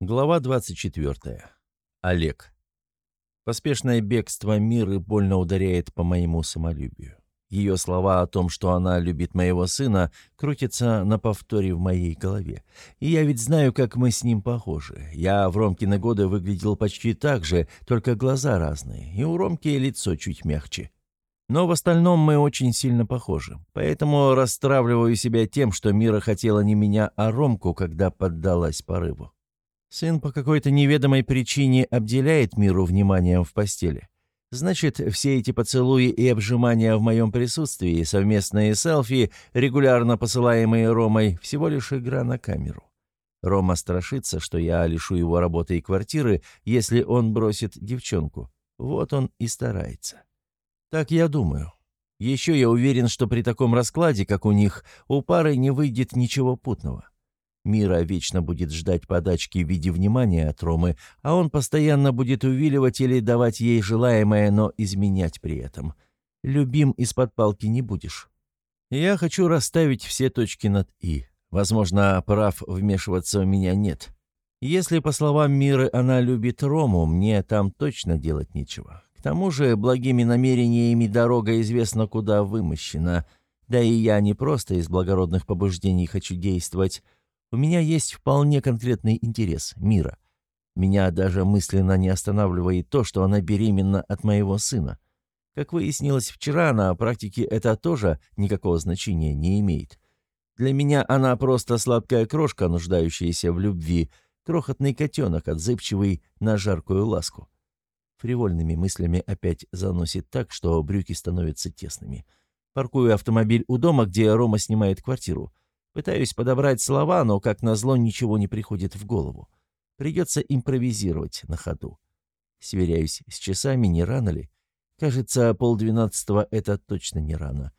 Глава 24. Олег. Поспешное бегство Миры больно ударяет по моему самолюбию. Ее слова о том, что она любит моего сына, крутятся на повторе в моей голове. И я ведь знаю, как мы с ним похожи. Я в Ромкины годы выглядел почти так же, только глаза разные, и у Ромки лицо чуть мягче. Но в остальном мы очень сильно похожи. Поэтому расстравливаю себя тем, что Мира хотела не меня, а Ромку, когда поддалась порыву. Сын по какой-то неведомой причине обделяет Миру вниманием в постели. Значит, все эти поцелуи и обжимания в моем присутствии, совместные селфи, регулярно посылаемые Ромой, всего лишь игра на камеру. Рома страшится, что я лишу его работы и квартиры, если он бросит девчонку. Вот он и старается. Так я думаю. Еще я уверен, что при таком раскладе, как у них, у пары не выйдет ничего путного. Мира вечно будет ждать подачки в виде внимания от Ромы, а он постоянно будет увиливать или давать ей желаемое, но изменять при этом. Любим из-под палки не будешь. Я хочу расставить все точки над «и». Возможно, прав вмешиваться у меня нет. Если, по словам Миры, она любит Рому, мне там точно делать нечего. К тому же, благими намерениями дорога известно куда вымощена. Да и я не просто из благородных побуждений хочу действовать. У меня есть вполне конкретный интерес — мира. Меня даже мысленно не останавливает то, что она беременна от моего сына. Как выяснилось вчера, на практике это тоже никакого значения не имеет. Для меня она просто сладкая крошка, нуждающаяся в любви, крохотный котенок, отзывчивый на жаркую ласку. Фривольными мыслями опять заносит так, что брюки становятся тесными. Паркую автомобиль у дома, где Рома снимает квартиру. Пытаюсь подобрать слова, но, как назло, ничего не приходит в голову. Придется импровизировать на ходу. Сверяюсь с часами, не рано ли? Кажется, полдвенадцатого — это точно не рано.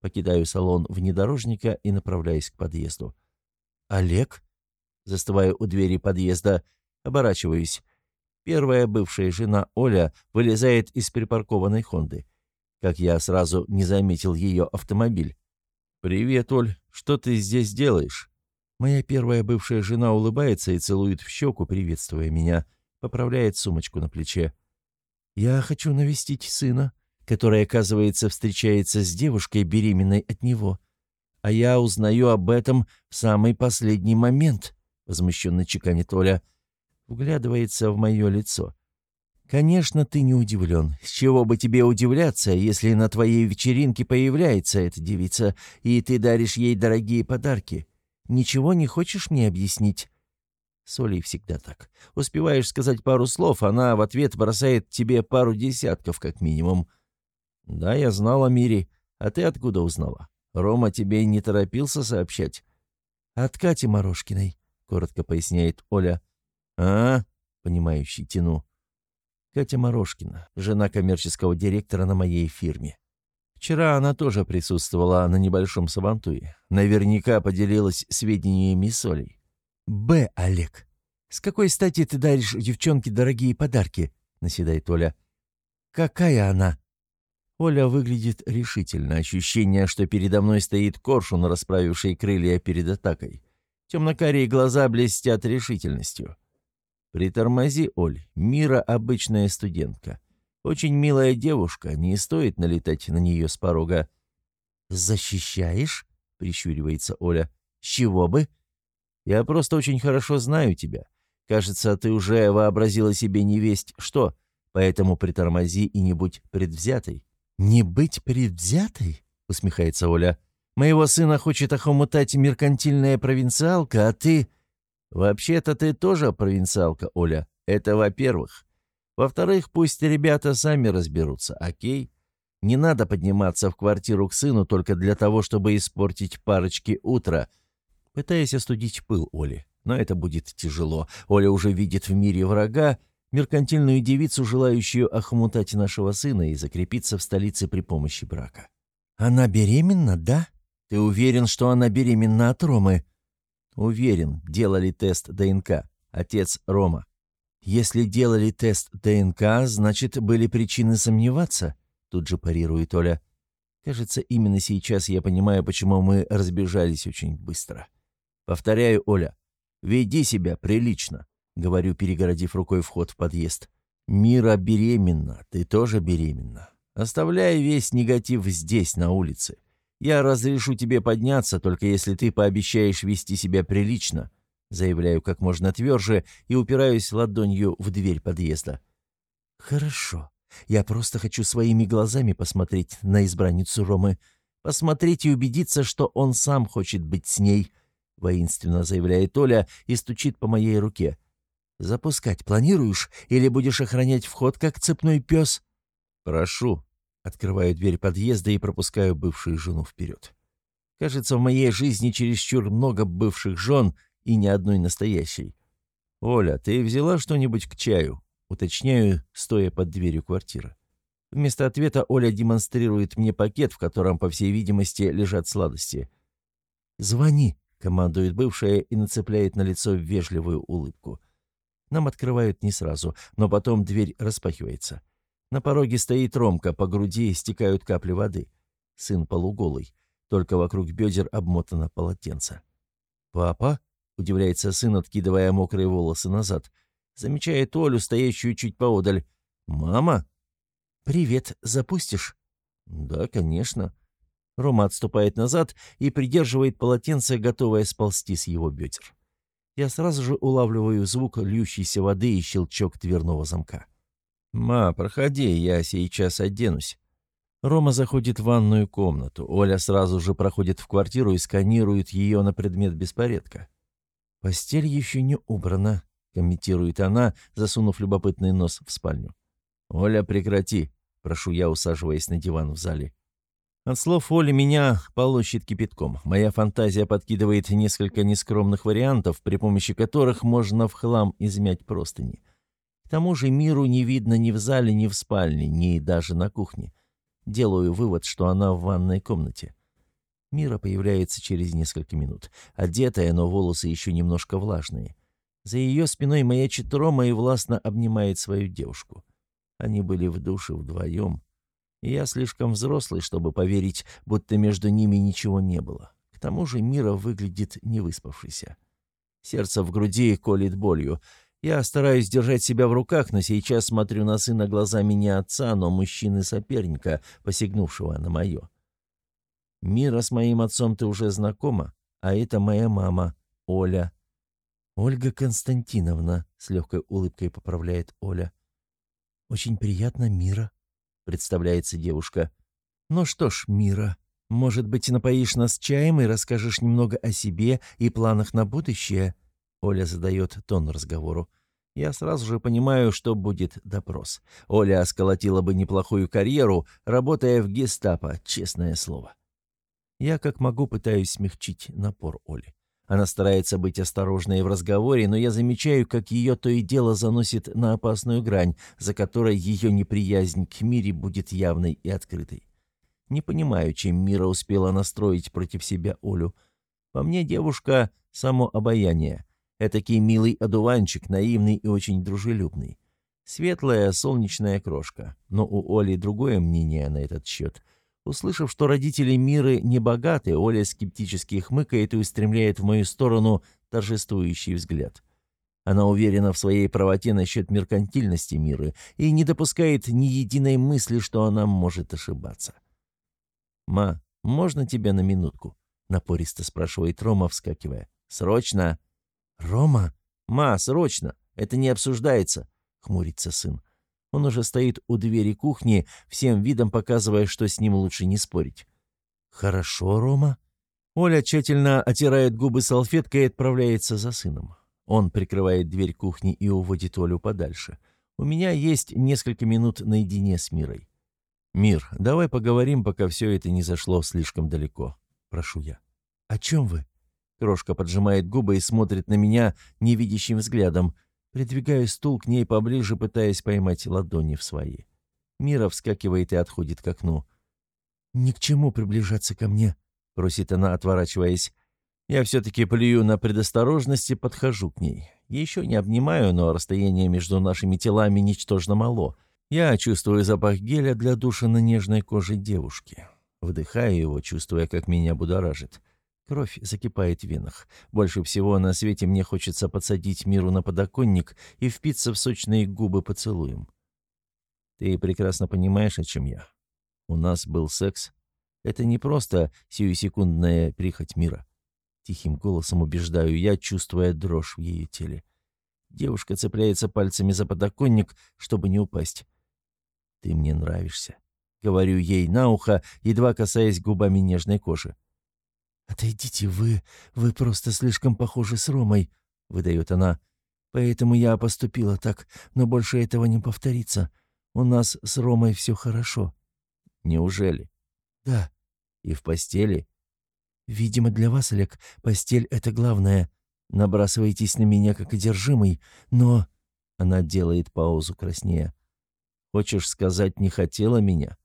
Покидаю салон внедорожника и направляюсь к подъезду. «Олег?» Застываю у двери подъезда, оборачиваюсь. Первая бывшая жена Оля вылезает из припаркованной «Хонды». Как я сразу не заметил ее автомобиль. «Привет, Оль. Что ты здесь делаешь?» Моя первая бывшая жена улыбается и целует в щеку, приветствуя меня. Поправляет сумочку на плече. «Я хочу навестить сына, который, оказывается, встречается с девушкой, беременной от него. А я узнаю об этом в самый последний момент», — возмущенно чеканит Оля. — вглядывается в мое лицо. «Конечно, ты не удивлен. С чего бы тебе удивляться, если на твоей вечеринке появляется эта девица, и ты даришь ей дорогие подарки? Ничего не хочешь мне объяснить?» С Олей всегда так. Успеваешь сказать пару слов, она в ответ бросает тебе пару десятков, как минимум. «Да, я знал о мире. А ты откуда узнала? Рома тебе не торопился сообщать?» «От Кати Морошкиной», — коротко поясняет Оля. «А?» — понимающий тяну. Катя Морошкина, жена коммерческого директора на моей фирме. Вчера она тоже присутствовала на небольшом сабантуе. Наверняка поделилась сведениями с Олей. «Б, Олег, с какой стати ты даришь девчонке дорогие подарки?» — наседает Оля. «Какая она?» Оля выглядит решительно. Ощущение, что передо мной стоит коршун, расправивший крылья перед атакой. Темно-карие глаза блестят решительностью. «Притормози, Оль. Мира обычная студентка. Очень милая девушка, не стоит налетать на нее с порога». «Защищаешь?» — прищуривается Оля. «С чего бы?» «Я просто очень хорошо знаю тебя. Кажется, ты уже вообразила себе невесть что, поэтому притормози и не будь предвзятой». «Не быть предвзятой?» — усмехается Оля. «Моего сына хочет охомутать меркантильная провинциалка, а ты...» «Вообще-то ты тоже провинциалка, Оля. Это во-первых. Во-вторых, пусть ребята сами разберутся, окей? Не надо подниматься в квартиру к сыну только для того, чтобы испортить парочке утро». Пытаясь остудить пыл Оли. Но это будет тяжело. Оля уже видит в мире врага, меркантильную девицу, желающую охмутать нашего сына и закрепиться в столице при помощи брака. «Она беременна, да? Ты уверен, что она беременна от Ромы?» Уверен, делали тест ДНК. Отец Рома. Если делали тест ДНК, значит, были причины сомневаться, тут же парирует Оля. Кажется, именно сейчас я понимаю, почему мы разбежались очень быстро. Повторяю, Оля, веди себя прилично. — говорю, перегородив рукой вход в подъезд. «Мира беременна, ты тоже беременна. Оставляй весь негатив здесь, на улице. Я разрешу тебе подняться, только если ты пообещаешь вести себя прилично», заявляю как можно тверже и упираюсь ладонью в дверь подъезда. «Хорошо. Я просто хочу своими глазами посмотреть на избранницу Ромы. Посмотреть и убедиться, что он сам хочет быть с ней», — воинственно заявляет Оля и стучит по моей руке. «Запускать планируешь или будешь охранять вход, как цепной пес?» «Прошу». Открываю дверь подъезда и пропускаю бывшую жену вперед. Кажется, в моей жизни чересчур много бывших жен и ни одной настоящей. «Оля, ты взяла что-нибудь к чаю?» Уточняю, стоя под дверью квартиры. Вместо ответа Оля демонстрирует мне пакет, в котором, по всей видимости, лежат сладости. «Звони», — командует бывшая и нацепляет на лицо вежливую улыбку. Нам открывают не сразу, но потом дверь распахивается. На пороге стоит Ромка, по груди стекают капли воды. Сын полуголый, только вокруг бедер обмотано полотенце. «Папа?» — удивляется сын, откидывая мокрые волосы назад. Замечает Олю, стоящую чуть поодаль. «Мама?» «Привет, запустишь?» «Да, конечно». Рома отступает назад и придерживает полотенце, готовое сползти с его бедер. Я сразу же улавливаю звук льющейся воды и щелчок дверного замка. «Ма, проходи, я сейчас оденусь». Рома заходит в ванную комнату. Оля сразу же проходит в квартиру и сканирует ее на предмет беспорядка. «Постель еще не убрана», — комментирует она, засунув любопытный нос в спальню. «Оля, прекрати», — прошу я, усаживаясь на диван в зале. От слов Оли меня полощет кипятком. Моя фантазия подкидывает несколько нескромных вариантов, при помощи которых можно в хлам измять простыни. К тому же миру не видно ни в зале, ни в спальне, ни даже на кухне. Делаю вывод, что она в ванной комнате. Мира появляется через несколько минут. Одетая, но волосы еще немножко влажные. За ее спиной маячит Рома и властно обнимает свою девушку. Они были в душе вдвоем, я слишком взрослый, чтобы поверить, будто между ними ничего не было. К тому же Мира выглядит невыспавшейся. Сердце в груди колет болью. Я стараюсь держать себя в руках, но сейчас смотрю на сына глазами не отца, но мужчины-соперника, посягнувшего на мое. Мира с моим отцом ты уже знакома, а это моя мама, Оля. Ольга Константиновна, с легкой улыбкой поправляет Оля. Очень приятно, Мира представляется девушка. «Ну что ж, Мира, может быть, напоишь нас чаем и расскажешь немного о себе и планах на будущее?» Оля задает тон разговору. Я сразу же понимаю, что будет допрос. Оля сколотила бы неплохую карьеру, работая в гестапо, честное слово. Я как могу пытаюсь смягчить напор Оли. Она старается быть осторожной в разговоре, но я замечаю, как ее то и дело заносит на опасную грань, за которой ее неприязнь к мире будет явной и открытой. Не понимаю, чем Мира успела настроить против себя Олю. По мне девушка — само обаяние. Этакий милый одуванчик, наивный и очень дружелюбный. Светлая солнечная крошка. Но у Оли другое мнение на этот счет — Услышав, что родители Миры не богаты, Оля скептически хмыкает и устремляет в мою сторону торжествующий взгляд. Она уверена в своей правоте насчет меркантильности Миры и не допускает ни единой мысли, что она может ошибаться. «Ма, можно тебя на минутку?» — напористо спрашивает Рома, вскакивая. «Срочно!» «Рома?» «Ма, срочно! Это не обсуждается!» — хмурится сын. Он уже стоит у двери кухни, всем видом показывая, что с ним лучше не спорить. «Хорошо, Рома». Оля тщательно отирает губы салфеткой и отправляется за сыном. Он прикрывает дверь кухни и уводит Олю подальше. У меня есть несколько минут наедине с Мирой. «Мир, давай поговорим, пока все это не зашло слишком далеко», — прошу я. «О чем вы?» Крошка поджимает губы и смотрит на меня невидящим взглядом. Придвигаю стул к ней поближе, пытаясь поймать ладони в свои. Мира вскакивает и отходит к окну. «Ни к чему приближаться ко мне», — просит она, отворачиваясь. Я все-таки плюю на предосторожность и подхожу к ней. Еще не обнимаю, но расстояние между нашими телами ничтожно мало. Я чувствую запах геля для душа на нежной коже девушки. Вдыхаю его, чувствуя, как меня будоражит. Кровь закипает в венах. Больше всего на свете мне хочется подсадить миру на подоконник и впиться в сочные губы поцелуем. Ты прекрасно понимаешь, о чем я. У нас был секс. Это не просто сиюсекундная прихоть мира. Тихим голосом убеждаю я, чувствуя дрожь в ее теле. Девушка цепляется пальцами за подоконник, чтобы не упасть. «Ты мне нравишься», — говорю ей на ухо, едва касаясь губами нежной кожи. «Отойдите вы, вы просто слишком похожи с Ромой», — выдает она. «Поэтому я поступила так, но больше этого не повторится. У нас с Ромой все хорошо». «Неужели?» «Да». «И в постели?» «Видимо, для вас, Олег, постель — это главное. Набрасываетесь на меня как одержимый, но...» Она делает паузу краснее. «Хочешь сказать, не хотела меня?»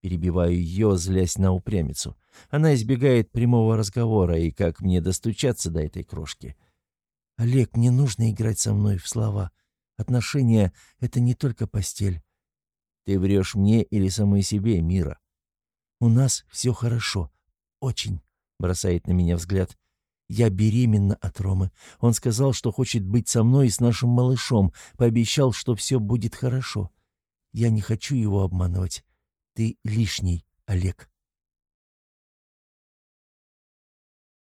Перебиваю ее, злясь на упрямицу. Она избегает прямого разговора, и как мне достучаться до этой крошки? «Олег, не нужно играть со мной в слова. Отношения — это не только постель. Ты врешь мне или самой себе, Мира. У нас все хорошо. Очень», — бросает на меня взгляд. «Я беременна от Ромы. Он сказал, что хочет быть со мной и с нашим малышом, пообещал, что все будет хорошо. Я не хочу его обманывать. Ты лишний, Олег.